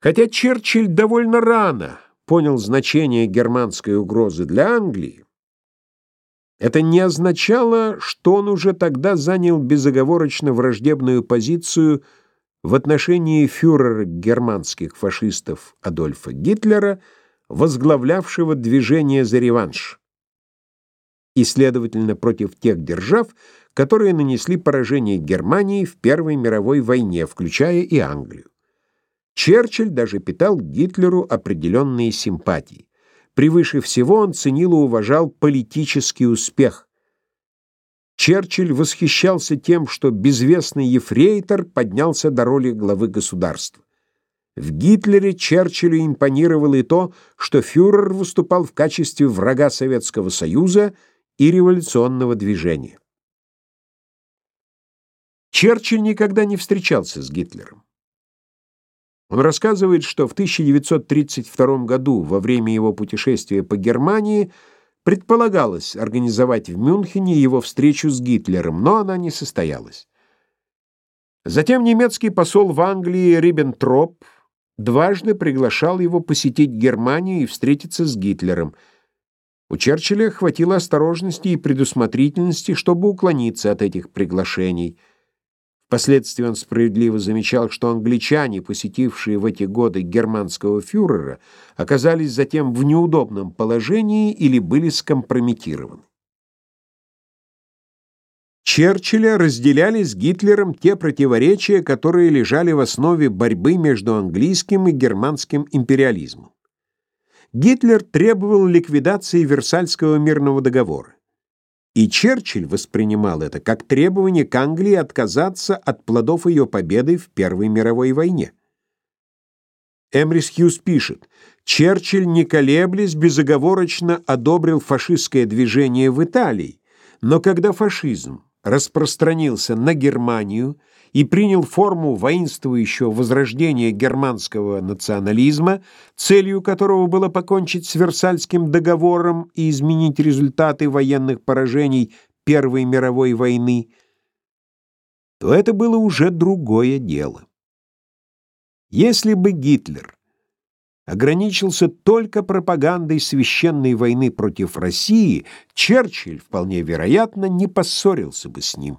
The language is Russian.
Хотя Черчилль довольно рано понял значение германской угрозы для Англии, это не означало, что он уже тогда занял безоговорочно враждебную позицию в отношении фюрера германских фашистов Адольфа Гитлера, возглавлявшего движение за реванш, и, следовательно, против тех держав, которые нанесли поражение Германии в Первой мировой войне, включая и Англию. Черчилль даже питал Гитлеру определенные симпатии. Превыше всего он ценил и уважал политический успех. Черчилль восхищался тем, что безвестный ефрейтор поднялся до роли главы государства. В Гитлере Черчиллю импонировало и то, что фюрер выступал в качестве врага Советского Союза и революционного движения. Черчилль никогда не встречался с Гитлером. Он рассказывает, что в 1932 году, во время его путешествия по Германии, предполагалось организовать в Мюнхене его встречу с Гитлером, но она не состоялась. Затем немецкий посол в Англии Риббентроп дважды приглашал его посетить Германию и встретиться с Гитлером. У Черчилля хватило осторожности и предусмотрительности, чтобы уклониться от этих приглашений – Впоследствии он справедливо замечал, что англичане, посетившие в эти годы германского фюрера, оказались затем в неудобном положении или были скомпрометированы. Черчилля разделяли с Гитлером те противоречия, которые лежали в основе борьбы между английским и германским империализмом. Гитлер требовал ликвидации Версальского мирного договора. И Черчилль воспринимал это как требование к Англии отказаться от плодов ее победы в Первой мировой войне. Эмрис Хьюз пишет, Черчилль, не колеблясь, безоговорочно одобрил фашистское движение в Италии, но когда фашизм распространился на Германию и принял форму воинствующего возрождения германского национализма, целью которого было покончить с Версальским договором и изменить результаты военных поражений Первой мировой войны, то это было уже другое дело. Если бы Гитлер ограничился только пропагандой священной войны против России, Черчилль, вполне вероятно, не поссорился бы с ним.